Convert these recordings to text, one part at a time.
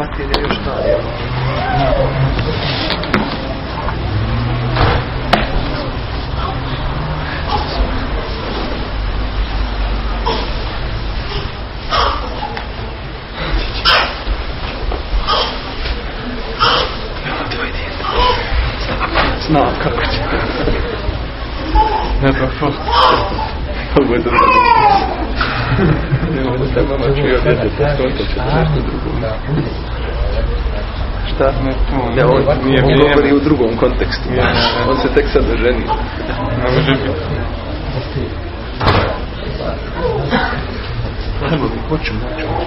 Fatir je još Šta? Ne, on on govori u drugom kontekstu. On se tek sad. Ne može biti.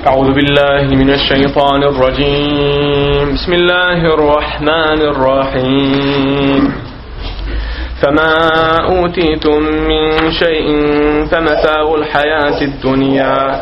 أعوذ بالله من الشيطان الرجيم بسم الله الرحمن الرحيم فما أوتيتم من شيء فمتاع الحياة الدنيا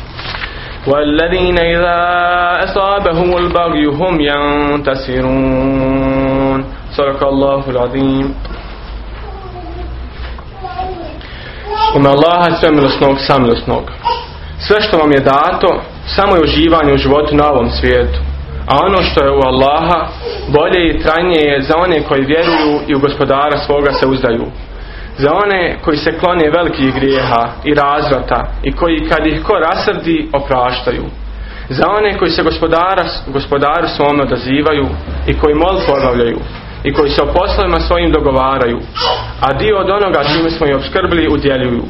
والذين إذا أصابهم البغي هم ينتصرون صدق الله العظيم Ume Allaha svemilosnog, samilosnog. Sve što vam je dato, samo je uživanje u životu na ovom svijetu. A ono što je u Allaha, bolje i trajnije je za one koji vjeruju i u gospodara svoga se uzdaju. za one koji se klone velikih grijeha i razvrata i koji kad ih ko rasrdi opraštaju. Za one koji se gospodara, gospodaru svom odazivaju i koji molitvu obavljaju i koji se o poslovima svojim dogovaraju, a dio od onoga čime smo i obskrbili udjeljuju.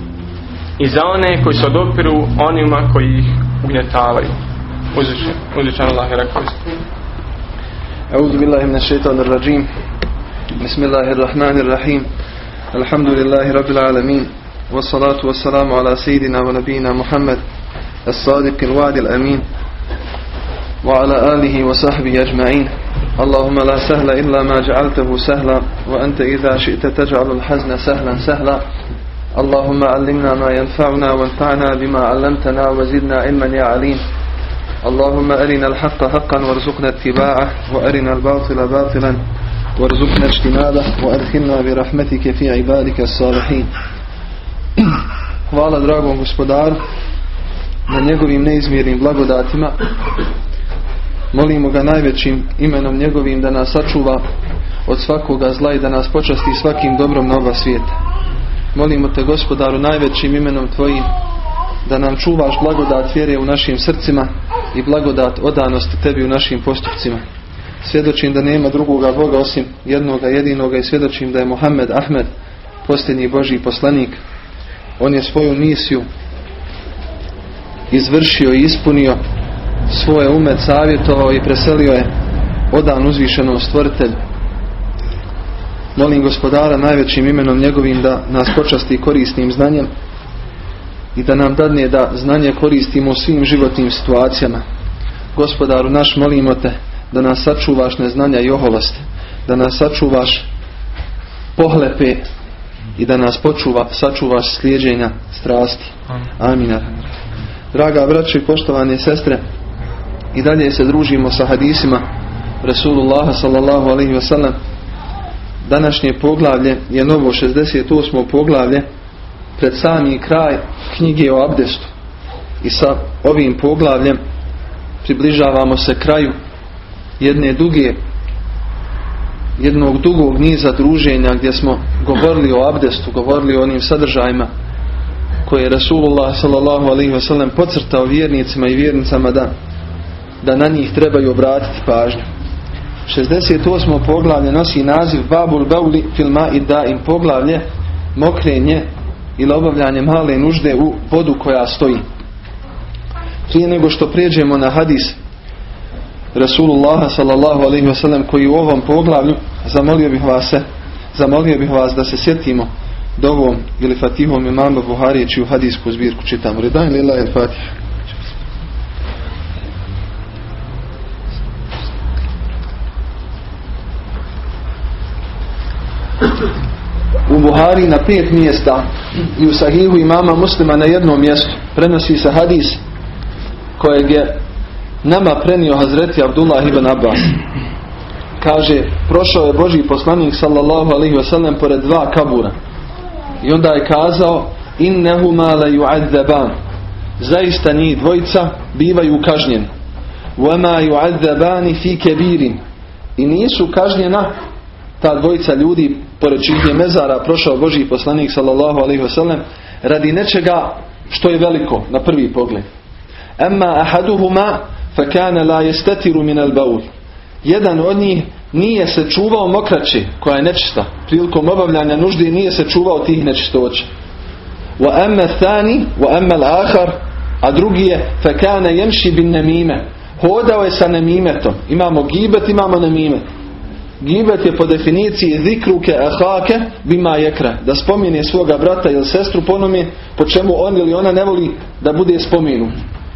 I za one koji se odopiru onima koji ih ugnjetavaju. Uzvičan Allah je rekao rajim. Bismillahirrahmanirrahim. الحمد لله رب العالمين والصلاة والسلام على سيدنا ونبينا محمد الصادق الوعد الأمين وعلى آله وصحبه أجمعين اللهم لا سهل إلا ما جعلته سهلا وأنت إذا شئت تجعل الحزن سهلا سهلا اللهم علمنا ما ينفعنا وانفعنا بما علمتنا وزدنا علما يا عليم اللهم أرنا الحق حقا وارزقنا اتباعه وأرنا الباطل باطلا وارزقنا اجتنابه وأدخلنا برحمتك في عبادك الصالحين Hvala dragom gospodaru na njegovim neizmjernim blagodatima. Molimo ga najvećim imenom njegovim da nas sačuva od svakoga zla i da nas počasti svakim dobrom na oba svijeta. Molimo te gospodaru najvećim imenom tvojim da nam čuvaš blagodat vjere u našim srcima i blagodat odanosti tebi u našim postupcima. Svjedočim da nema drugoga Boga osim jednoga jedinoga i svjedočim da je Muhammed Ahmed posljednji Božji poslanik. On je svoju misiju izvršio i ispunio svoje umet savjetovao i preselio je odan uzvišenom stvrtelju. Molim gospodara najvećim imenom njegovim da nas počasti korisnim znanjem i da nam dadne da znanje koristimo u svim životnim situacijama. Gospodaru naš molimo te da nas sačuvaš neznanja i oholosti, da nas sačuvaš pohlepe i da nas počuva, sačuvaš slijeđenja strasti. Amin. Draga braće i poštovane sestre, i dalje se družimo sa hadisima Rasulullah sallallahu alaihi wasallam. Današnje poglavlje je novo 68. poglavlje pred sami kraj knjige o abdestu. I sa ovim poglavljem približavamo se kraju jedne duge jednog dugog niza druženja gdje smo govorili o abdestu, govorili o onim sadržajima koje je Rasulullah wasallam podcrtao vjernicima i vjernicama da, da na njih trebaju obratiti pažnju. 68. poglavlje nosi naziv Babul Bauli filma i da im poglavlje mokrenje ili obavljanje male nužde u vodu koja stoji. Prije nego što prijeđemo na hadis Rasulullah sallallahu alaihi wasallam koji u ovom poglavlju zamolio bih vas se, zamolio bih vas da se sjetimo dovom ili fatihom imama Buharije čiju hadijsku zbirku čitamo. Redan lila il fatih. u Buhari na pet mjesta i u Sahihu imama muslima na jednom mjestu prenosi se hadis kojeg je nama prenio Hazreti Abdullah ibn Abbas. Kaže prošao je Boži poslanik sallallahu alaihi wasallam pored dva kabura. I onda je kazao innehuma la yu'adzaban. Zaista njih dvojica bivaju kažnjeni. Wama yu'adzabani fi kebirin i nisu kažnjena ta dvojica ljudi pored čih mezara prošao Boži poslanik sallallahu alaihi wasallam radi nečega što je veliko na prvi pogled. Amma ahaduhuma kana la yastatiru min al-bawl jedan od njih nije se čuvao mokraće koja je nečista prilikom obavljanja nužde nije se čuvao tih nečistoća wa amma thani wa amma al-akhar a drugi je fa kana yamshi bin namime hodao je sa namimetom imamo gibet imamo namimet Gibet je po definiciji zikruke ahake bima jekra. Da spominje svoga brata ili sestru ponome po čemu on ili ona ne voli da bude spominut.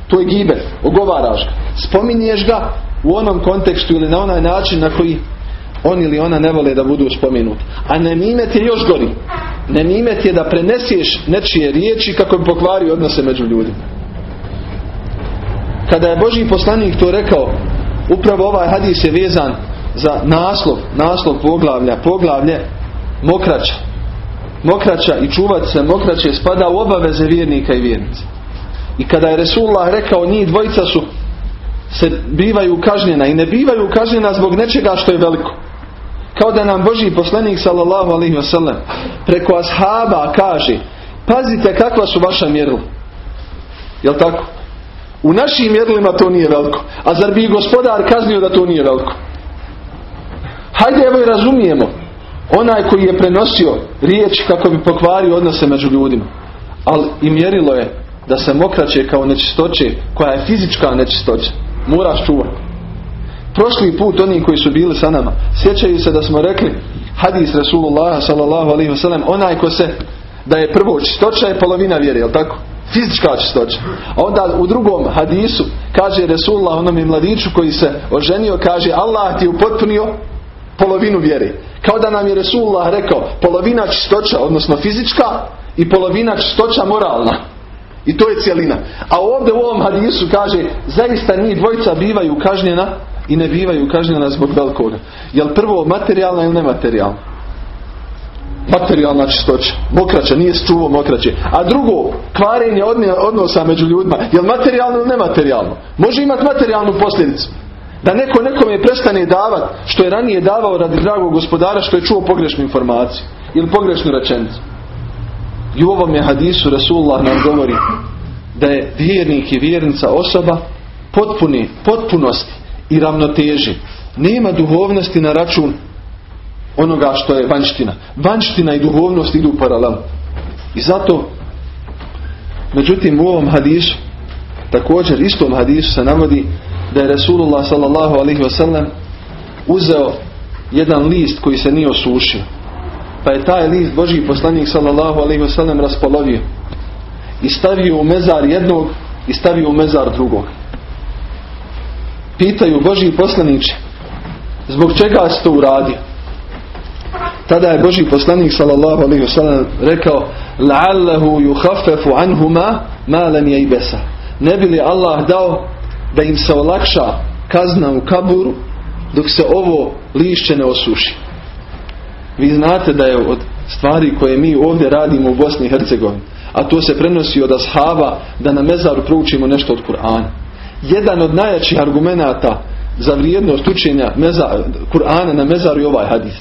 To je gibet. Ogovaraš ga. Spominješ ga u onom kontekstu ili na onaj način na koji on ili ona ne vole da budu spomenuti. A nemimet je još gori. Nemimet je da prenesiješ nečije riječi kako bi pokvario odnose među ljudima. Kada je Boži poslanik to rekao, upravo ovaj hadis je vezan za naslov, naslov poglavlja, poglavlje mokraća. Mokraća i čuvat se mokraće spada u obaveze vjernika i vjernice. I kada je Resulullah rekao njih dvojica su se bivaju kažnjena i ne bivaju kažnjena zbog nečega što je veliko. Kao da nam Boži poslanik sallallahu alaihi wasallam preko ashaba kaže pazite kakva su vaša mjerila. Jel tako? U našim mjerilima to nije veliko. A zar bi gospodar kaznio da to nije veliko? Hajde evo i razumijemo. Onaj koji je prenosio riječ kako bi pokvario odnose među ljudima. Ali i mjerilo je da se mokraće kao nečistoće koja je fizička nečistoća. Moraš čuvati. Prošli put oni koji su bili sa nama sjećaju se da smo rekli hadis Rasulullah sallallahu alaihi wasallam onaj ko se da je prvo čistoća je polovina vjere, jel tako? Fizička čistoća. A onda u drugom hadisu kaže Resulullah onom mladiću koji se oženio kaže Allah ti je upotpunio polovinu vjere. Kao da nam je Resulullah rekao polovina čistoća, odnosno fizička i polovina čistoća moralna. I to je cijelina. A ovdje u ovom hadisu kaže zaista njih dvojica bivaju kažnjena i ne bivaju kažnjena zbog velikoga. Jel prvo materijalna ili nematerijalna? Materijalna čistoća. Mokraća, nije čuvo mokraće. A drugo, kvarenje odnosa među ljudima. Jel materijalno ili nematerijalno? Može imati materijalnu posljedicu. Da neko nekome prestane davati što je ranije davao radi dragog gospodara što je čuo pogrešnu informaciju ili pogrešnu rečenicu. I u ovom je hadisu Rasulullah nam govori da je vjernik i vjernica osoba potpuni, potpunosti i ravnoteži. Nema duhovnosti na račun onoga što je vanština. Vanština i duhovnost idu paralelno. I zato međutim u ovom hadisu također istom hadisu se navodi da je Resulullah sallallahu uzeo jedan list koji se nije osušio. Pa je taj list Boži poslanik sallallahu alaihi wasallam raspolovio. I stavio u mezar jednog i stavio u mezar drugog. Pitaju Boži poslaniće zbog čega si to uradio? Tada je Boži poslanik sallallahu alaihi wasallam rekao la'allahu yukhaffafu anhuma ma lam yaybasa. Ne bi li Allah dao da im se olakša kazna u kaburu dok se ovo lišće ne osuši. Vi znate da je od stvari koje mi ovdje radimo u Bosni i Hercegovini, a to se prenosi od ashaba da na mezaru proučimo nešto od Kur'ana. Jedan od najjačih argumenata za vrijednost učenja Kur'ana na mezaru je ovaj hadis.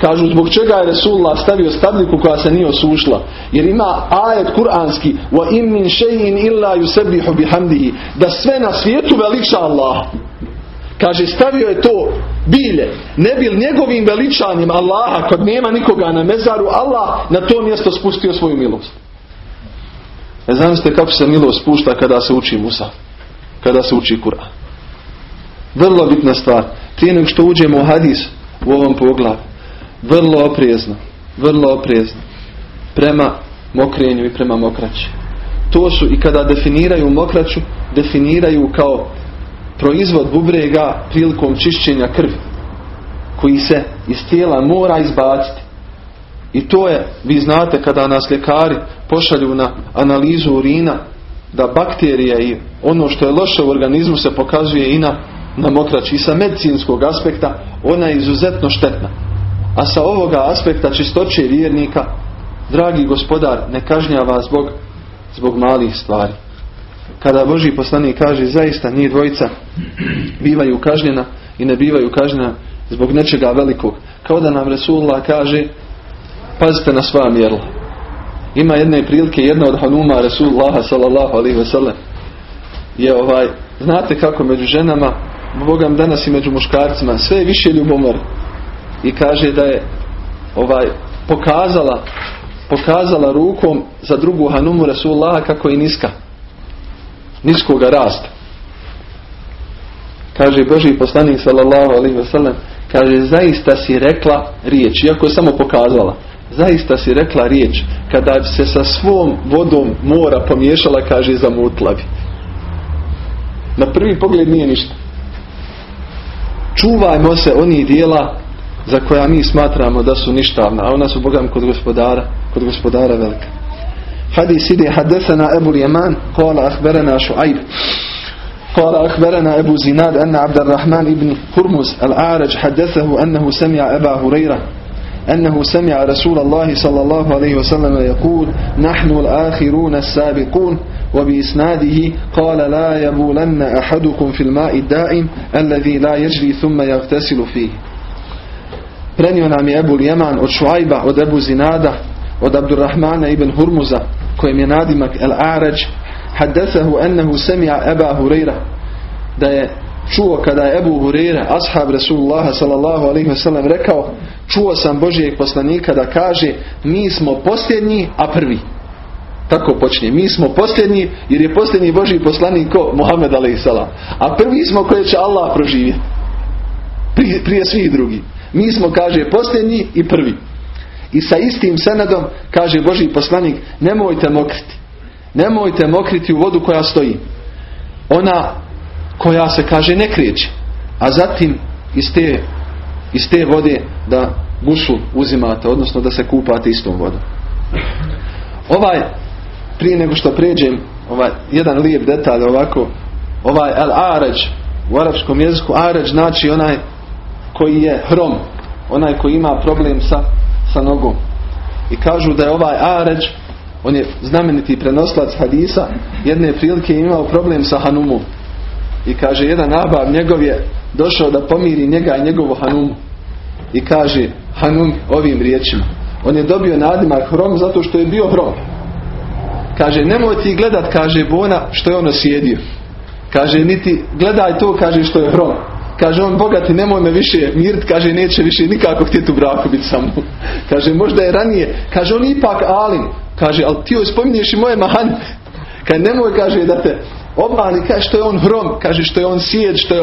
Kažu zbog čega je Resulullah stavio stabliku koja se nije osušla. Jer ima ajet kuranski wa in min shay'in illa da sve na svijetu veliča Allah. Kaže stavio je to bilje. Ne bil njegovim veličanjem Allaha kad nema nikoga na mezaru Allah na to mjesto spustio svoju milost. Ne zamislite kako se milost spušta kada se uči Musa. Kada se uči Kur'an. Vrlo bitna stvar. Prije nego što uđemo u hadis u ovom poglavu vrlo oprezno, vrlo oprezno prema mokrenju i prema mokraći. To su i kada definiraju mokraću, definiraju kao proizvod bubrega prilikom čišćenja krvi koji se iz tijela mora izbaciti. I to je, vi znate kada nas ljekari pošalju na analizu urina, da bakterije i ono što je loše u organizmu se pokazuje i na, na. I sa medicinskog aspekta ona je izuzetno štetna. A sa ovoga aspekta čistoće vjernika, dragi gospodar, ne kažnjava zbog, zbog malih stvari. Kada Boži poslanik kaže zaista njih dvojica bivaju kažnjena i ne bivaju kažnjena zbog nečega velikog. Kao da nam Resulullah kaže pazite na sva mjerla. Ima jedne prilike, jedna od Hanuma Resulullaha sallallahu alaihi wasallam je ovaj, znate kako među ženama, Bogam danas i među muškarcima, sve više ljubomor. I kaže da je ovaj pokazala pokazala rukom za drugu Hanumu Resulullaha kako je niska. Niskoga rasta. Kaže Boži poslanik sallallahu alaihi wasallam kaže zaista si rekla riječ, iako je samo pokazala zaista si rekla riječ kada se sa svom vodom mora pomiješala kaže zamutla bi. Na prvi pogled nije ništa. Čuvajmo se onih dijela za koja mi smatramo da su ništavna a ona su bogam kod gospodara kod gospodara velika hadis ide hadesana Ebu Ljeman kola ahberena šuajb قال أخبرنا أبو زناد أن عبد الرحمن بن هرمز الأعرج حدثه أنه سمع أبا هريرة أنه سمع رسول الله صلى الله عليه وسلم يقول نحن الآخرون السابقون وبإسناده قال لا يبولن أحدكم في الماء الدائم الذي لا يجري ثم يغتسل فيه Prenio nam je Ebu Ljeman od Šuajba, od Ebu Zinada, od Abdurrahmana ibn Hurmuza, kojem je nadimak El Arađ, haddesahu ennehu semija Eba Hureyra, da je čuo kada je Ebu Hureyre, ashab Rasulullaha sallallahu alaihi wasallam rekao, čuo sam Božijeg poslanika da kaže, mi smo posljednji, a prvi. Tako počne. Mi smo posljednji, jer je posljednji Božji poslanik ko? Muhammed salam. A prvi smo koje će Allah proživjeti. Prije, prije svih drugih. Mi smo, kaže, posljednji i prvi. I sa istim senadom, kaže Božji poslanik, nemojte mokriti. Nemojte mokriti u vodu koja stoji. Ona koja se kaže ne kreće. A zatim iz te, iz te vode da gusul uzimate, odnosno da se kupate istom vodom. Ovaj, prije nego što pređem, ovaj, jedan lijep detalj ovako, ovaj al aređ u arapskom jeziku aređ znači onaj koji je hrom, onaj koji ima problem sa, sa nogom. I kažu da je ovaj aređ on je znameniti prenoslac hadisa, jedne prilike imao problem sa Hanumom. I kaže, jedan abav njegov je došao da pomiri njega i njegovu Hanumu. I kaže, Hanum ovim riječima. On je dobio nadimak hrom zato što je bio hrom. Kaže, nemoj ti gledat, kaže Bona, što je ono sjedio. Kaže, niti gledaj to, kaže što je hrom. Kaže on, bogati, nemoj me više mirt, kaže, neće više nikako htjeti u braku biti sa mnom. Kaže, možda je ranije. Kaže, on ipak alim. Kaže, ali ti joj spominješ i moje mahane. Kaže, nemoj, kaže, da te obmani, kaže, što je on hrom, kaže, što je on sjed, što je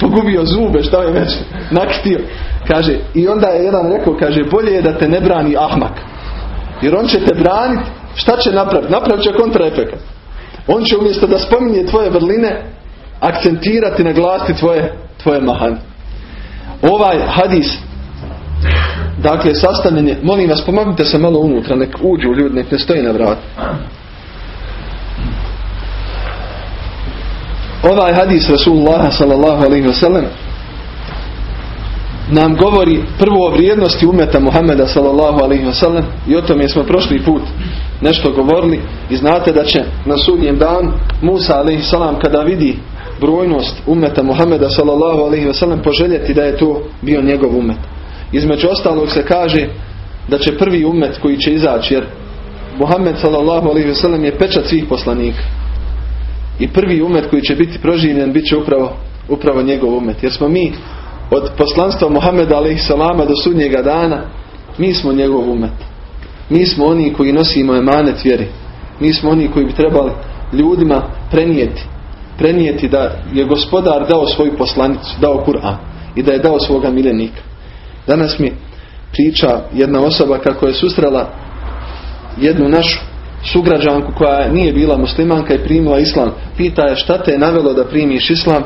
pogubio zube, što je već nakitio. Kaže, i onda je jedan rekao, kaže, bolje je da te ne brani ahmak. Jer on će te braniti, šta će napraviti? Napravit će kontraefekat. On će umjesto da spominje tvoje vrline, akcentirati, naglasiti tvoje, tvoje mahane. Ovaj hadis Dakle, sastavljen je, molim vas, pomognite se malo unutra, nek uđu ljudi, nek ne stoji na vrat. Ovaj hadis Rasulullah sallallahu alaihi wa sallam nam govori prvo o vrijednosti umeta Muhammeda sallallahu alaihi wa sallam i o tome smo prošli put nešto govorili i znate da će na sudnjem dan Musa alaihi salam kada vidi brojnost umeta Muhammeda sallallahu alaihi wa sallam poželjeti da je to bio njegov umet. Između ostalog se kaže da će prvi umet koji će izaći jer Muhammed sallallahu alaihi sellem je pečat svih poslanika. I prvi umet koji će biti proživljen bit će upravo, upravo njegov umet. Jer smo mi od poslanstva Muhammeda alaihi salama do sudnjega dana mi smo njegov umet. Mi smo oni koji nosimo emanet vjeri. Mi smo oni koji bi trebali ljudima prenijeti. Prenijeti da je gospodar dao svoju poslanicu, dao Kur'an i da je dao svoga miljenika. Danas mi priča jedna osoba kako je susrela jednu našu sugrađanku koja nije bila muslimanka i primila islam. Pita je šta te je navelo da primiš islam?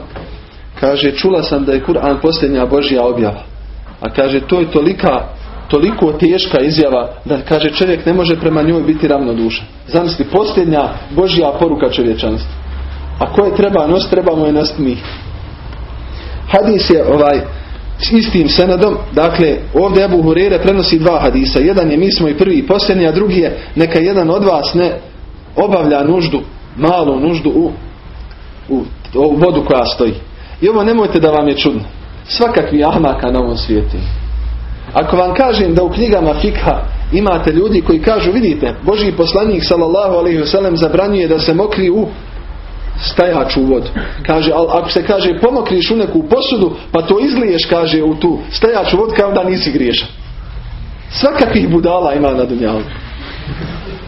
Kaže čula sam da je Kur'an posljednja Božja objava. A kaže to je tolika toliko teška izjava da kaže čovjek ne može prema njoj biti ravnodušan. Zamisli, posljednja Božja poruka čovječanstva. A koje treba nos, trebamo je nositi mi. Hadis je ovaj s istim senadom, dakle ovdje Abu Hurere prenosi dva hadisa. Jedan je mi smo i prvi i posljednji, a drugi je neka jedan od vas ne obavlja nuždu, malu nuždu u, u, u vodu koja stoji. I ovo nemojte da vam je čudno. Svakakvi ahmaka na ovom svijetu. Ako vam kažem da u knjigama fikha imate ljudi koji kažu, vidite, Božji poslanik sallallahu zabranjuje da se mokri u stajaču vodu. Kaže, ali ako se kaže pomokriš u neku posudu, pa to izliješ, kaže, u tu stajaču vodu, kao da nisi griješan. Svakakvih budala ima na dunjalu.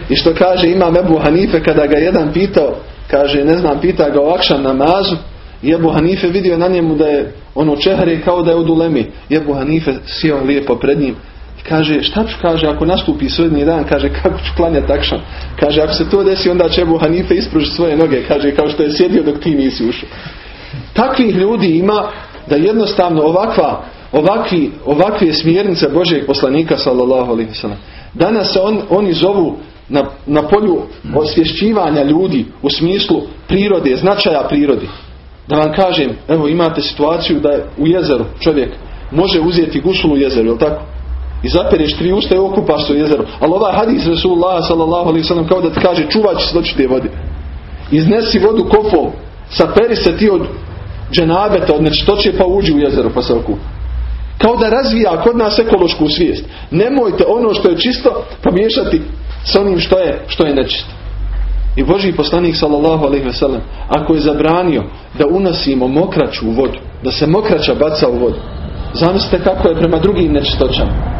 I što kaže imam Ebu Hanife kada ga jedan pitao, kaže, ne znam, pita ga o akšan namazu, i Ebu Hanife vidio na njemu da je ono čehre kao da je od ulemi. Ebu Hanife sjeo lijepo pred njim kaže šta ću kaže ako nastupi sudnji dan kaže kako ću klanjati takšan. Kaže ako se to desi onda će Ebu Hanife ispružiti svoje noge kaže kao što je sjedio dok ti nisi ušao. Takvih ljudi ima da jednostavno ovakva ovakvi, ovakve smjernice Božeg poslanika sallallahu alaihi wasallam. Danas on, oni zovu na, na polju osvješćivanja ljudi u smislu prirode, značaja prirode. Da vam kažem, evo imate situaciju da je u jezeru čovjek može uzeti gusul u jezeru, jel tako? I zapereš tri usta i okupaš se u jezeru. Ali ovaj hadis alaihi sallam kao da ti kaže čuvat će se doći te vode. Iznesi vodu kofol, saperi se ti od dženabeta, od nečistoće pa uđi u jezeru pa se okupa. Kao da razvija kod nas ekološku svijest. Nemojte ono što je čisto pomiješati s onim što je, što je nečisto. I Boži poslanik sallallahu alaihi ve sellem ako je zabranio da unosimo mokraću u vodu, da se mokraća baca u vodu, zamislite kako je prema drugim nečistoćama.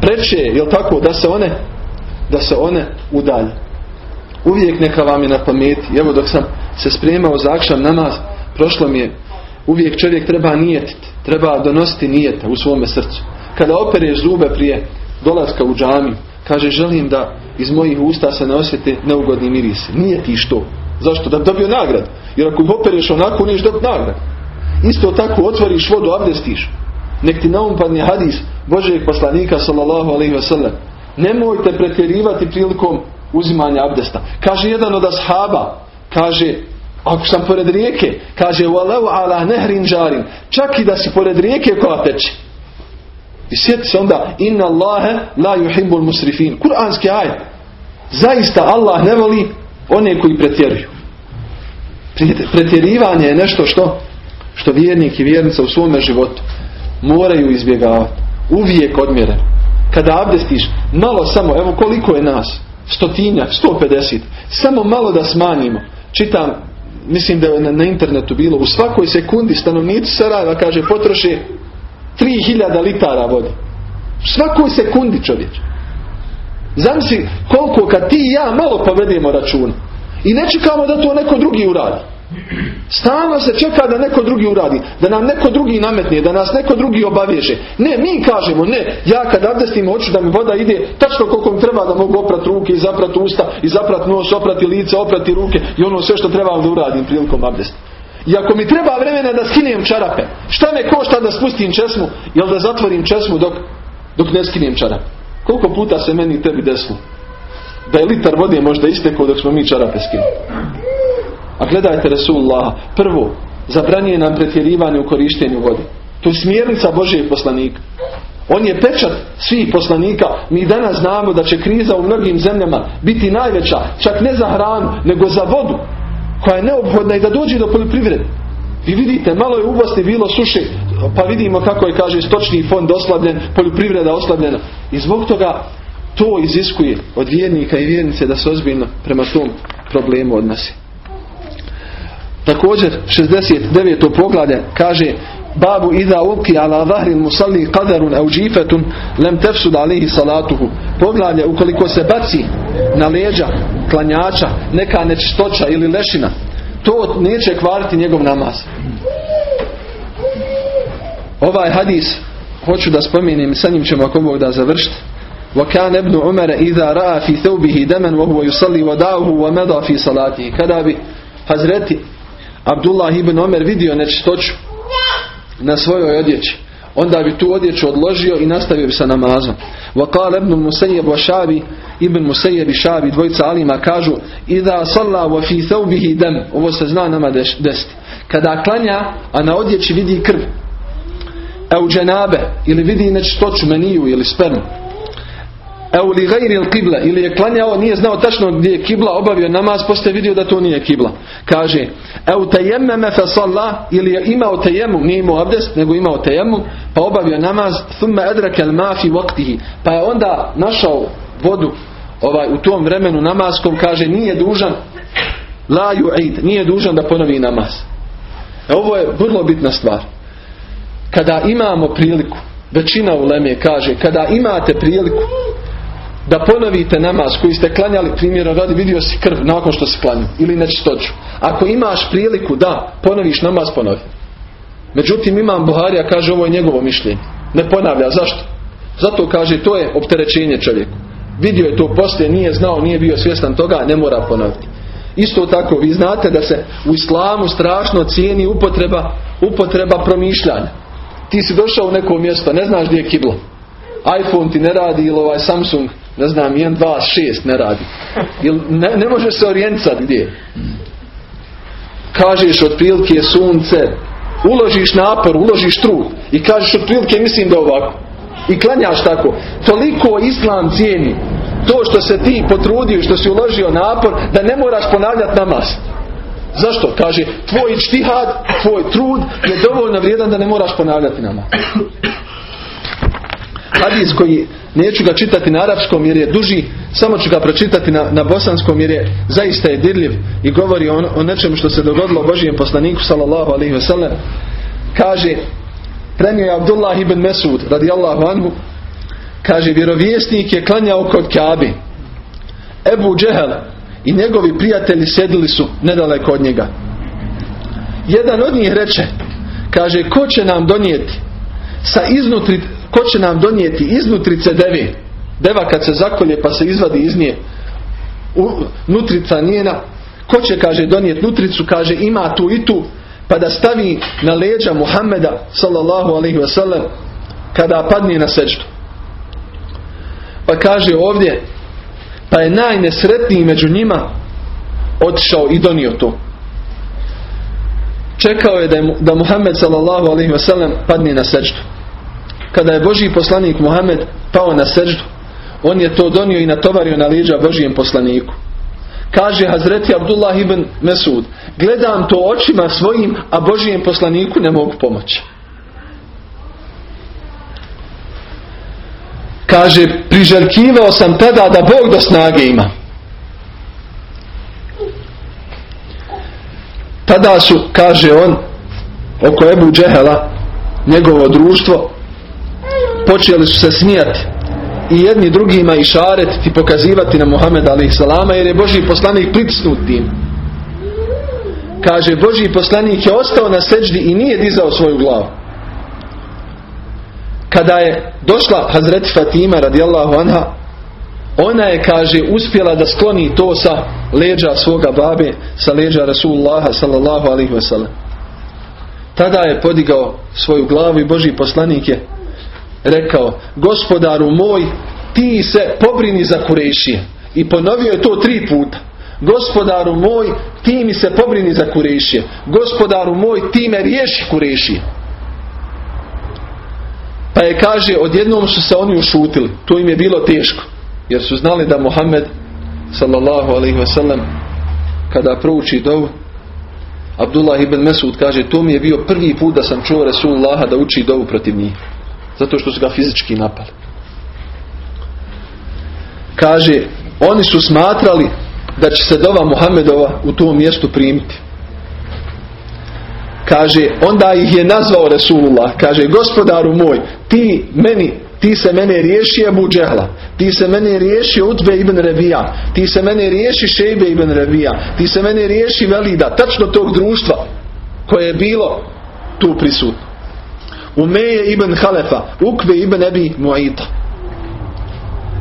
Preče je, jel tako, da se one da se one udalje. Uvijek neka vam je na pameti. Evo dok sam se spremao za akšan namaz, prošlo mi je uvijek čovjek treba nijetiti, treba donositi nijete u svome srcu. Kada opereš zube prije dolaska u džamiju, kaže želim da iz mojih usta se ne osjeti neugodni miris. Nije ti što. Zašto? Da bi dobio nagrad. Jer ako ih opereš onako, niješ dobiti nagrad. Isto tako otvoriš vodu, abdestiš. Nek ti naumpadne hadis Božeg poslanika sallallahu alaihi wa sallam. Nemojte pretjerivati prilikom uzimanja abdesta. Kaže jedan od ashaba, kaže, ako sam pored rijeke, kaže, walau ala nehrin žarin, čak i da si pored rijeke koja teče. I sjeti se onda inna Allahe la yuhibbul musrifin. Kur'anski ajet. Zaista Allah ne voli one koji pretjeruju. Pretjerivanje je nešto što što vjernik i vjernica u svome životu moraju izbjegavati. Uvijek odmjeren. Kada abdestiš, malo samo, evo koliko je nas? Stotinja, 150. Samo malo da smanjimo. Čitam, mislim da je na, internetu bilo, u svakoj sekundi stanovnici Sarajeva kaže potroše 3000 litara vode. Svakoj sekundi čovječ. Zamisli koliko kad ti i ja malo povedemo računa. I ne čekamo da to neko drugi uradi. Stalno se čeka da neko drugi uradi. Da nam neko drugi nametne. Da nas neko drugi obavježe. Ne, mi kažemo ne. Ja kad abdestim hoću da mi voda ide tačno koliko mi treba da mogu oprat ruke i zaprat usta i zaprat nos, oprati lice, oprati ruke i ono sve što trebam da uradim prilikom abdesta. I ako mi treba vremena da skinem čarape, šta me košta da spustim česmu, jel da zatvorim česmu dok, dok ne skinem čarape? Koliko puta se meni tebi desilo? Da je litar vode možda istekao dok smo mi čarape skinuli. A gledajte Resulullah, prvo, zabranjuje nam pretjerivanje u korištenju vode. To je smjernica Božijeg poslanika. On je pečat svih poslanika. Mi danas znamo da će kriza u mnogim zemljama biti najveća, čak ne za hranu, nego za vodu koja je neophodna i da dođe do poljoprivrede. Vi vidite, malo je u Bosni bilo suše, pa vidimo kako je, kaže, stočni fond oslabljen, poljoprivreda oslabljena. I zbog toga to iziskuje od vjernika i vjernice da se ozbiljno prema tom problemu odnosi. Također, 69. poglavlje kaže Babu iza ulki ala zahri musalli qadarun au džifetun lem tefsud alihi salatuhu. Poglavlje ukoliko se baci na leđa klanjača neka nečistoća ili lešina to neće kvariti njegov namaz. Ovaj hadis hoću da spomenem sa njim ćemo ako Bog da završiti. وكان ابن عمر إذا رأى في ثوبه دما وهو يصلي وداه ومضى في صلاته kada bi Hazreti Abdullah ibn Omer vidio nečistoću na svojoj odjeći onda bi tu odjeću odložio i nastavio bi sa namazom. Wa ibn Musayyib wa Shabi ibn Musayyib i dvojica alima kažu Ida salla wa fi thawbihi dam ovo se zna nama desiti. Kada klanja, a na odjeći vidi krv. Evo dženabe ili vidi nečistoću meniju ili spermu Evo li gajri kibla ili je klanjao, nije znao tačno gdje je kibla, obavio namaz, poslije vidio da to nije kibla. Kaže, evo tajemmeme salla ili je imao tajemum, nije imao abdest, nego imao tajemum, pa obavio namaz, thumma edrake al mafi vaktihi, pa je onda našao vodu ovaj, u tom vremenu namaskom, kaže, nije dužan, la ju'id, nije dužan da ponovi namaz. E, ovo je vrlo bitna stvar. Kada imamo priliku, većina u Leme kaže, kada imate priliku da ponovite namaz koji ste klanjali primjera radi vidio si krv nakon što si klanju ili nečistoću. Ako imaš priliku da ponoviš namaz ponovi. Međutim imam Buharija kaže ovo je njegovo mišljenje. Ne ponavlja. Zašto? Zato kaže to je opterećenje čovjeku. Vidio je to poslije, nije znao, nije bio svjestan toga, ne mora ponoviti. Isto tako vi znate da se u islamu strašno cijeni upotreba, upotreba promišljanja. Ti si došao u neko mjesto, ne znaš gdje je kiblo. iPhone ti ne radi ili ovaj Samsung ne znam, 1, 2, 6 ne radi. Ne, ne može se orijencat gdje. Kažeš otprilike je sunce, uložiš napor, uložiš trud i kažeš otprilike mislim da ovako. I klanjaš tako. Toliko islam cijeni to što se ti potrudio, što si uložio napor, da ne moraš ponavljati namaz. Zašto? Kaže, tvoj čtihad, tvoj trud je dovoljno vrijedan da ne moraš ponavljati namaz. Hadis koji neću ga čitati na arapskom jer je duži, samo ću ga pročitati na, na bosanskom jer je zaista je dirljiv i govori o, o nečemu što se dogodilo Božijem poslaniku sallallahu alaihi ve sellem. Kaže, premio je Abdullah ibn Mesud radijallahu anhu, kaže, vjerovjesnik je klanjao kod Kabe. Ebu Džehel i njegovi prijatelji sjedili su nedaleko od njega. Jedan od njih reče, kaže, ko će nam donijeti sa iznutri ko će nam donijeti iznutrice devi? Deva kad se zakolje pa se izvadi iz nje. Nutrica njena ko će kaže donijeti nutricu? Kaže ima tu i tu. Pa da stavi na leđa Muhammeda sallallahu alaihi wasallam kada padne na seđu pa kaže ovdje pa je najnesretniji među njima otišao i donio to. Čekao je da, je, da Muhammed sallallahu alaihi wasallam padne na seđu kada je Božji poslanik Muhammed pao na seždu, on je to donio i natovario na liđa Božijem poslaniku. Kaže Hazreti Abdullah ibn Mesud, gledam to očima svojim, a Božijem poslaniku ne mogu pomoći. Kaže, priželjkivao sam tada da Bog do snage ima. Tada su, kaže on, oko Ebu Džehela, njegovo društvo, počeli su se smijati i jedni drugima i šaretiti pokazivati na Muhammed alaih salama jer je Boži poslanik pritisnut tim. Kaže Boži poslanik je ostao na seđdi i nije dizao svoju glavu. Kada je došla Hazreti Fatima radijallahu anha ona je kaže uspjela da skloni to sa leđa svoga babe sa leđa Rasulullaha sallallahu alaihi wasallam. Tada je podigao svoju glavu i Boži poslanik je rekao gospodaru moj ti se pobrini za Kurešije. I ponovio je to tri puta. Gospodaru moj ti mi se pobrini za Kurešije. Gospodaru moj ti me riješi Kurešije. Pa je kaže odjednom su se oni ušutili. To im je bilo teško jer su znali da Muhammed sallallahu alaihi wasallam kada prouči dovu Abdullah ibn Mesud kaže to mi je bio prvi put da sam čuo Resulullaha da uči dovu protiv njih zato što su ga fizički napali. Kaže, oni su smatrali da će se dova Muhammedova u tom mjestu primiti. Kaže, onda ih je nazvao Resulullah. Kaže, gospodaru moj, ti meni, ti se mene riješi Abu Džehla. Ti se mene riješi Utbe ibn Revija. Ti se mene riješi Šejbe ibn Revija. Ti se mene riješi Velida. Tačno tog društva koje je bilo tu prisutno. Umeje ibn Halefa, Ukve ibn Ebi Mu'ita.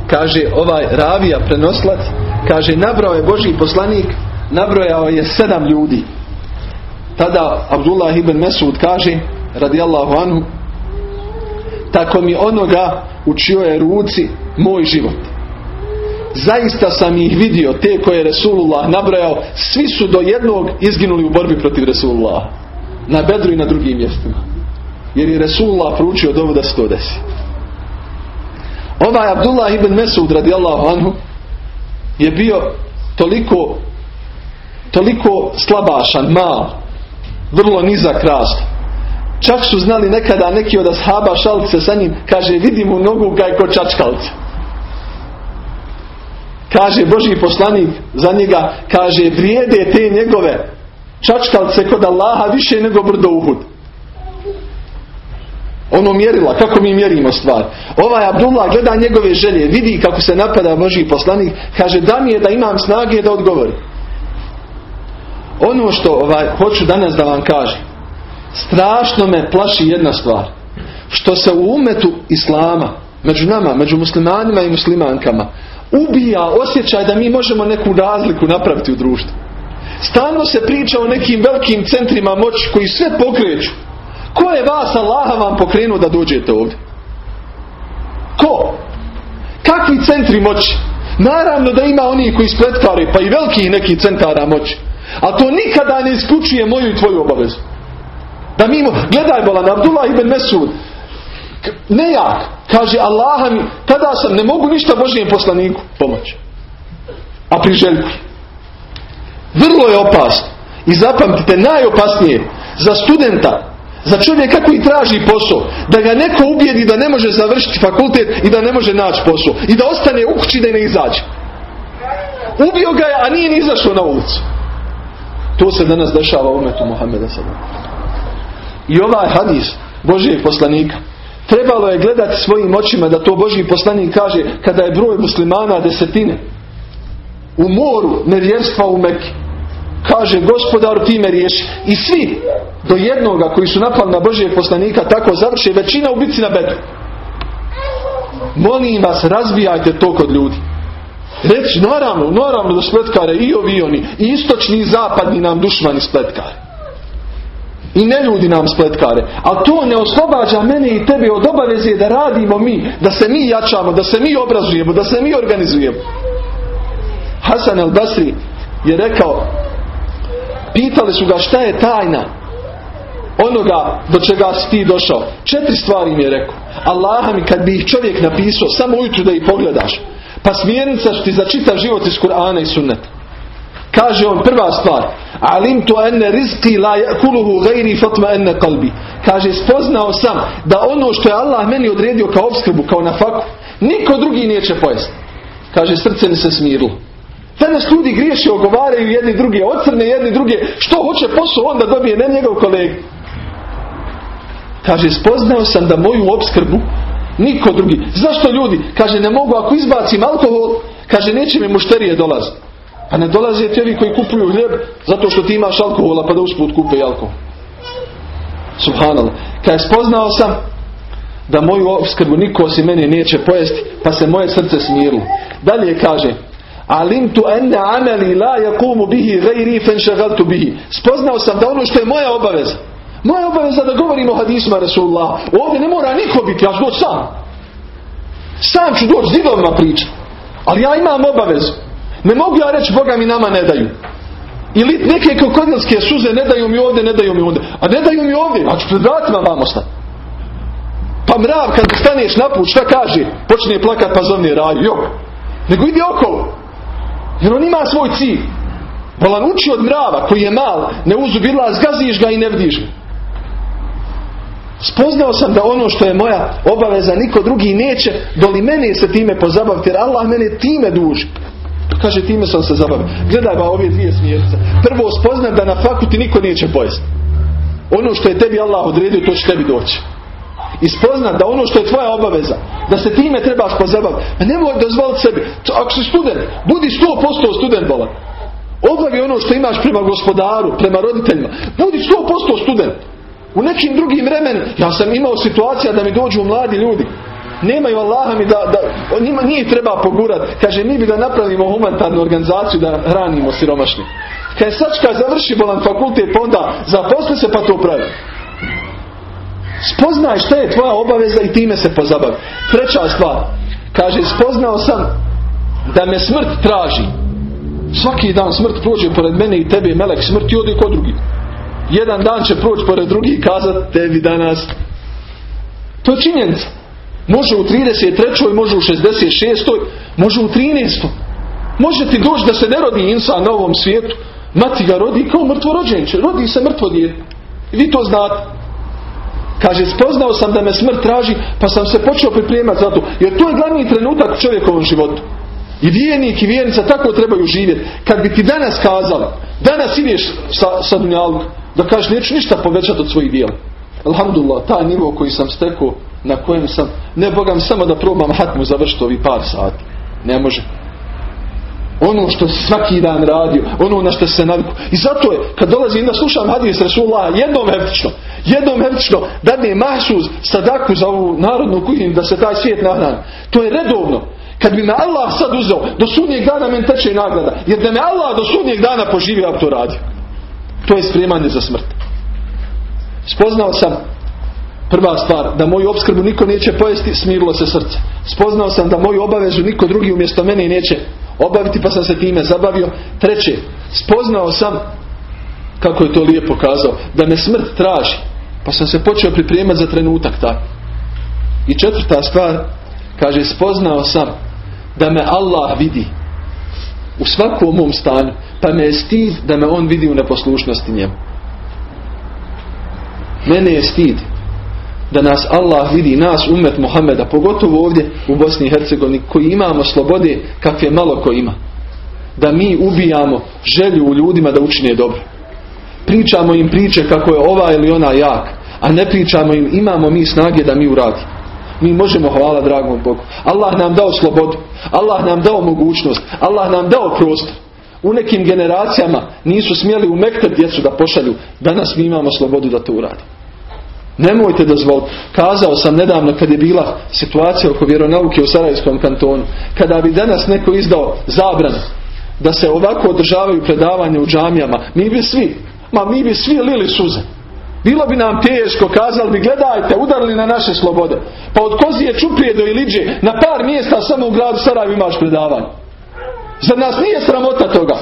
Kaže ovaj ravija prenoslac, kaže nabrao je Boži poslanik, nabrojao je sedam ljudi. Tada Abdullah ibn Mesud kaže, radijallahu anhu, tako mi onoga u je ruci moj život. Zaista sam ih vidio, te koje je Resulullah nabrojao, svi su do jednog izginuli u borbi protiv Resulullah. Na Bedru i na drugim mjestima. Jer je Resulullah pručio dovu da se to desi. Ovaj Abdullah ibn Mesud radijallahu anhu je bio toliko toliko slabašan, mal, vrlo nizak rast. Čak su znali nekada neki od ashaba šalice sa njim, kaže vidim u nogu je ko čačkalca. Kaže Boži poslanik za njega, kaže vrijede te njegove čačkalce kod Allaha više nego brdo uhud. Ono mjerila, kako mi mjerimo stvar. Ovaj Abdullah gleda njegove želje, vidi kako se napada Boži poslanik, kaže da mi je da imam snage da odgovori. Ono što ovaj, hoću danas da vam kažem, strašno me plaši jedna stvar. Što se u umetu Islama, među nama, među muslimanima i muslimankama, ubija osjećaj da mi možemo neku razliku napraviti u društvu. Stalno se priča o nekim velikim centrima moći koji sve pokreću. Ko je vas Allaha vam pokrenuo da dođete ovdje? Ko? Kakvi centri moći? Naravno da ima oni koji spletkare, pa i veliki neki centara moći. A to nikada ne isključuje moju i tvoju obavezu. Da mi gledaj bolan, Abdullah ibn Mesud, nejak, kaže Allaha mi, tada sam, ne mogu ništa Božijem poslaniku pomoći. A priželjkuj. Vrlo je opasno. I zapamtite, najopasnije za studenta, za čovjeka koji traži posao, da ga neko ubijedi da ne može završiti fakultet i da ne može naći posao. I da ostane u kući da ne izađe. Ubio ga je, a nije ni izašao na ulicu. To se danas dešava u umetu Muhammeda I ovaj hadis Božijeg poslanika trebalo je gledati svojim očima da to Božji poslanik kaže kada je broj muslimana desetine u moru nevjerstva u Meki kaže gospodaru ti me riješi i svi do jednoga koji su napali na Božijeg poslanika tako završe većina ubici na bedu molim vas razbijajte to kod ljudi Reći, naravno, naravno da spletkare i ovi oni, i istočni i zapadni nam dušmani spletkare. I ne ljudi nam spletkare. A to ne oslobađa mene i tebe od obaveze da radimo mi, da se mi jačamo, da se mi obrazujemo, da se mi organizujemo. Hasan al Basri je rekao, pitali su ga šta je tajna onoga do čega si ti došao. Četiri stvari mi je rekao. Allaha mi kad bi ih čovjek napisao, samo ujutru da ih pogledaš. Pa smjernica što ti za čitav život iz Kur'ana i sunneta. Kaže on prva stvar. Alim tu enne rizki la kuluhu gajri fatma enne kalbi. Kaže spoznao sam da ono što je Allah meni odredio kao obskrbu, kao na faku, niko drugi neće pojesti. Kaže srce mi se smirilo. Danas ljudi griješe, ogovaraju jedni drugi, ocrne jedni druge. Što hoće posao, onda dobije ne njegov kolega. Kaže, spoznao sam da moju obskrbu Niko drugi. Zašto ljudi? Kaže ne mogu ako izbacim alkohol, kaže neće mi mušterije dolaziti. Pa ne dolaze ti koji kupuju hljeb zato što ti imaš alkohola pa da usput kupe alkohol. Subhanallah. Kad spoznao sam da moju opskrbu niko osim mene neće pojesti, pa se moje srce smirilo. Dalje kaže Alim tu enne ameli la yakumu bihi gajri fen bihi. Spoznao sam da ono što je moja obaveza, moja obaveza da govorimo o hadisma Rasulullah. Ovdje ne mora niko biti, ja ću doći sam. Sam ću doći zidovima pričati. Ali ja imam obavezu. Ne mogu ja reći Boga mi nama ne daju. Ili neke krokodilske suze ne daju mi ovdje, ne daju mi ovdje. A ne daju mi ovdje, a ću pred vratima vam ostati. Pa mrav kad staneš na put, šta kaže? Počne plakat pa zovne raju. Jok. Nego ide okolo. Jer on ima svoj cilj. Volan uči od mrava koji je mal, ne uzubila, zgaziš ga i ne vidiš ga. Spoznao sam da ono što je moja obaveza niko drugi neće, doli mene se time pozabaviti, jer Allah mene time duži. Kaže, time sam se zabavio. Gledaj ba ove dvije smjernice. Prvo spoznam da na fakulti niko neće pojesti. Ono što je tebi Allah odredio, to će tebi doći. I spoznat da ono što je tvoja obaveza, da se time trebaš pozabaviti. A nemoj dozvoliti sebi. Ako si student, budi 100% student bolan. Ono što imaš prema gospodaru, prema roditeljima. Budi 100% student. U nekim drugim vremenu, ja sam imao situacija da mi dođu mladi ljudi. Nemaju Allaha mi da, da njima nije treba pogurat. Kaže, mi bi da napravimo humanitarnu organizaciju da hranimo siromašni. Kad sačka završi bolan fakultet, pa onda zaposli se pa to pravi. Spoznaj šta je tvoja obaveza i time se pozabavi. Treća stvar. Kaže, spoznao sam da me smrt traži. Svaki dan smrt prođe pored mene i tebe melek smrti odi kod drugi. Jedan dan će proći pored drugi i kazati tebi danas. To je činjenica. Može u 33. može u 66. može u 13. Može ti doći da se ne rodi insan na ovom svijetu. Mati ga rodi kao mrtvo rođenče. Rodi se mrtvo dijete. Vi to znate. Kaže, spoznao sam da me smrt traži, pa sam se počeo pripremati za to. Jer to je glavni trenutak u čovjekovom životu. I vijenik i vijenica tako trebaju živjeti. Kad bi ti danas kazali, danas ideš sa, sa da kažeš neću ništa povećati od svojih dijela. Alhamdulillah, taj nivo koji sam stekao, na kojem sam, ne bogam samo da probam hatmu završiti ovih par sati. Ne može. Ono što svaki dan radio, ono na što se naviku. I zato je, kad dolazim da slušam hadis Rasulullah, jednom heftično, jednom da ne mahsuz sadaku za ovu narodnu kuhinu, da se taj svijet nahrani. To je redovno. Kad bi me Allah sad uzeo, do sudnjeg dana men teče nagrada. Jer da me Allah do sudnjeg dana poživi, ja to radio. To je spremanje za smrt. Spoznao sam Prva stvar, da moju opskrbu niko neće pojesti, smirilo se srce. Spoznao sam da moju obavezu niko drugi umjesto mene neće obaviti, pa sam se time zabavio. Treće, spoznao sam, kako je to lijepo kazao, da me smrt traži, pa sam se počeo pripremati za trenutak taj. I četvrta stvar, kaže, spoznao sam da me Allah vidi u svakom mom stanju, pa me je stid da me on vidi u neposlušnosti njemu. Mene je stid da nas Allah vidi, nas umet Muhameda, pogotovo ovdje u Bosni i Hercegovini, koji imamo slobode kakve malo ko ima. Da mi ubijamo želju u ljudima da učine dobro. Pričamo im priče kako je ova ili ona jak, a ne pričamo im imamo mi snage da mi uradi. Mi možemo, hvala dragom Bogu. Allah nam dao slobodu, Allah nam dao mogućnost, Allah nam dao prostor. U nekim generacijama nisu smjeli u Mekteb djecu da pošalju. Danas mi imamo slobodu da to uradimo. Nemojte dozvoliti. Kazao sam nedavno kad je bila situacija oko vjeronauke u Sarajevskom kantonu. Kada bi danas neko izdao zabranu da se ovako održavaju predavanje u džamijama, mi bi svi, ma mi bi svi lili suze. Bilo bi nam teško, kazali bi, gledajte, udarili na naše slobode. Pa od Kozije Čuprije do Iliđe, na par mjesta samo u gradu Sarajevo imaš predavanje. Zar nas nije sramota toga?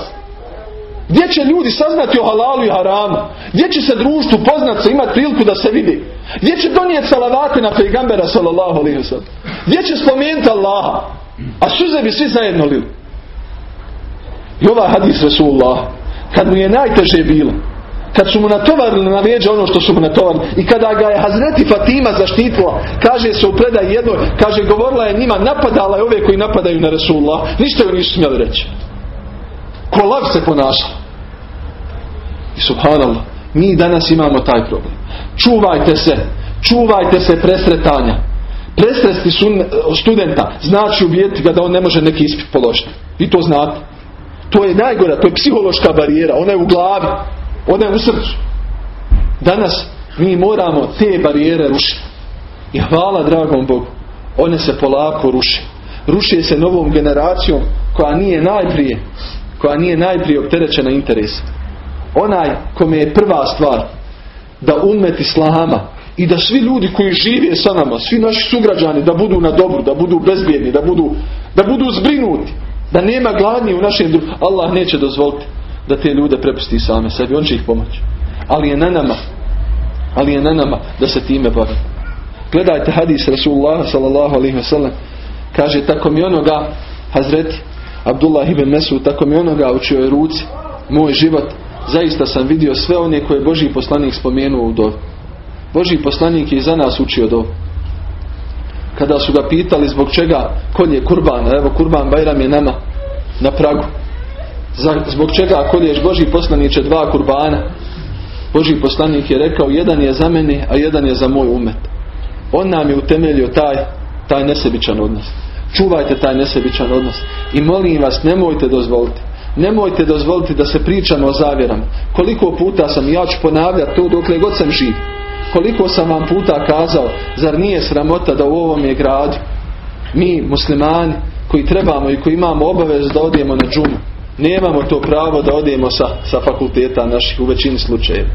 Gdje će ljudi saznati o halalu i haramu? Gdje će se društvu poznat se, imati priliku da se vidi? Gdje će donijeti salavate na pejgambera sallallahu alaihi Gdje će spomenuti Allaha? A suze bi svi zajedno lili. I ovaj hadis Rasulullah, kad mu je najteže bilo, kad su mu natovarili na lijeđa ono što su mu natovarili i kada ga je Hazreti Fatima zaštitila, kaže se u predaj jednoj, kaže govorila je njima, napadala je ove koji napadaju na Rasulullah. Ništa joj nisu smjeli reći. Ko lav se ponaša. I subhanallah, mi danas imamo taj problem. Čuvajte se, čuvajte se presretanja. Presresti studenta znači ubijeti ga da on ne može neki ispit položiti. Vi to znate. To je najgora, to je psihološka barijera. Ona je u glavi, ona je u srcu. Danas mi moramo te barijere rušiti. I hvala dragom Bogu. One se polako ruše. Ruše se novom generacijom koja nije najprije koja nije najprije opterećena interes. Onaj kome je prva stvar da umet islama i da svi ljudi koji žive sa nama, svi naši sugrađani da budu na dobru, da budu bezbjedni, da budu, da budu zbrinuti, da nema gladni u našem društvu. Allah neće dozvoliti da te ljude prepusti same sebi, on će ih pomoći. Ali je na nama, ali je na nama da se time bavi. Gledajte hadis Rasulullah sallallahu alaihi wasallam kaže tako mi onoga Hazreti Abdullah ibn Mesud, tako mi onoga u čioj ruci, moj život, zaista sam vidio sve one koje je Boži poslanik spomenuo u dovu. Boži poslanik je i za nas učio dovu. Kada su ga pitali zbog čega kolje kurban, evo kurban Bajram je nama na pragu. Zbog čega kolješ Boži poslaniće dva kurbana? Boži poslanik je rekao jedan je za mene, a jedan je za moj umet. On nam je utemeljio taj, taj nesebičan odnos. Čuvajte taj nesebičan odnos. I molim vas, nemojte dozvoliti. Nemojte dozvoliti da se pričamo o zavjerama. Koliko puta sam, ja ću ponavljati to dokle god sam živ. Koliko sam vam puta kazao, zar nije sramota da u ovom je gradu mi muslimani koji trebamo i koji imamo obavezu da odijemo na džumu. Nemamo to pravo da odijemo sa, sa fakulteta naših u većini slučajeva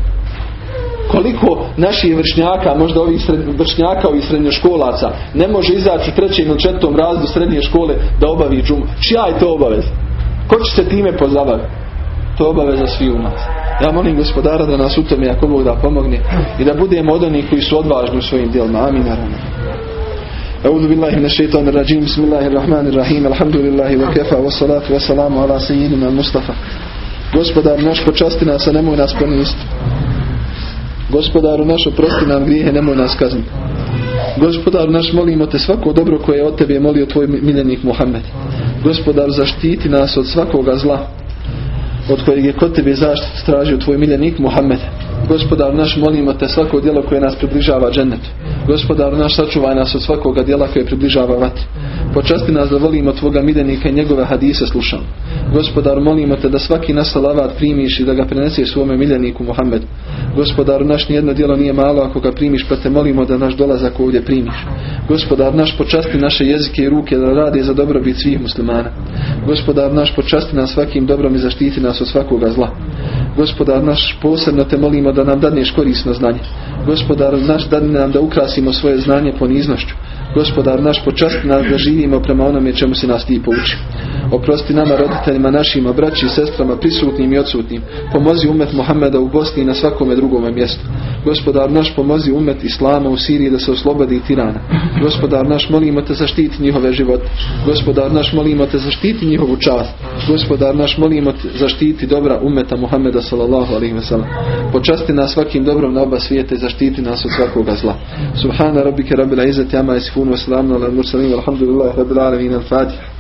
Koliko naših vršnjaka, možda ovih vršnjaka ovih srednjoškolaca, ne može izaći u trećem ili četvrtom razdu srednje škole da obavi džumu. Čija je to obaveza? Ko će se time pozabaviti? To je obaveza svi u nas. Ja molim gospodara da nas u tome ako Bog da pomogne i da budemo od onih koji su odvažni u svojim djelima. Amin. أعوذ بالله من الشيطان الرجيم بسم الله الرحمن الرحيم الحمد لله وكفى والصلاة والسلام على سيدنا المصطفى Gospodar naš počasti nas, a nemoj nas poniziti. Gospodaru naš oprosti nam grijehe, nemoj nas kazniti. Gospodaru naš molimo te svako dobro koje je od tebe molio tvoj miljenik Muhammed. Gospodaru zaštiti nas od svakoga zla od kojeg je kod tebe zaštit tražio tvoj miljenik Muhammed. Gospodar naš molimo te svako djelo koje nas približava džennetu. Gospodar naš sačuvaj nas od svakoga djela koje približava vatri. Počasti nas da volimo tvoga miljenika i njegove hadise slušamo. Gospodar molimo te da svaki nas salavat primiš i da ga preneseš svome miljeniku Muhammed. Gospodar naš nijedno djelo nije malo ako ga primiš pa te molimo da naš dolazak ovdje primiš. Gospodar naš počasti naše jezike i ruke da rade za dobrobit svih muslimana. Gospodar naš počasti nas svakim dobrom i zaštiti nas od svakoga zla. Gospodar naš posebno te molimo da nam dadneš korisno znanje. Gospodar naš dadne nam da ukrasimo svoje znanje poniznošću. Gospodar naš počasti nas da živimo prema onome čemu si nas ti pouči. Oprosti nama roditeljima našima, braći i sestrama, prisutnim i odsutnim. Pomozi umet Muhammeda u Bosni i na svakome drugome mjestu. Gospodar naš pomozi umet Islama u Siriji da se oslobodi tirana. Gospodar naš molimo te zaštiti njihove živote. Gospodar naš molimo te zaštiti njihovu čast. Gospodar naš molimo te zaštiti dobra umeta Muhammeda sallallahu alaihi ve sellem. Počasti nas svakim dobrom na oba svijeta i zaštiti nas od svakoga zla. Subhana rabbike rabbil izzati amma yasifun wa salamun ala al-mursalin walhamdulillahi rabbil alamin. Al-Fatiha.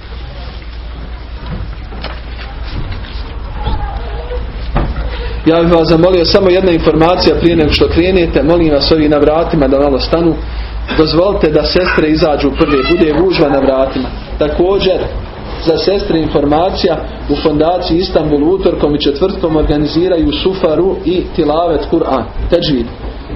Ja bih vas zamolio samo jedna informacija prije nego što krenete. Molim vas ovi na vratima da malo stanu. Dozvolite da sestre izađu prve. Bude gužva na vratima. Također za sestre informacija u fondaciji Istanbul utorkom i četvrtkom organiziraju Sufaru i Tilavet Kur'an. Teđvid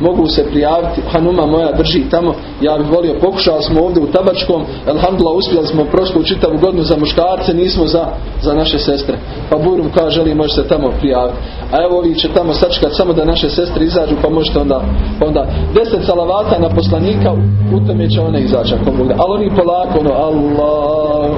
mogu se prijaviti, Hanuma moja drži tamo, ja bih volio, pokušali smo ovdje u Tabačkom, alhamdulillah uspjeli smo prošlu čitavu godinu za muškarce, nismo za, za naše sestre. Pa Burum kao želi, može se tamo prijaviti. A evo ovi će tamo sačekati samo da naše sestre izađu, pa možete onda, pa onda deset salavata na poslanika, u tome će one izaći, ako Ali oni polako, ono, Allah,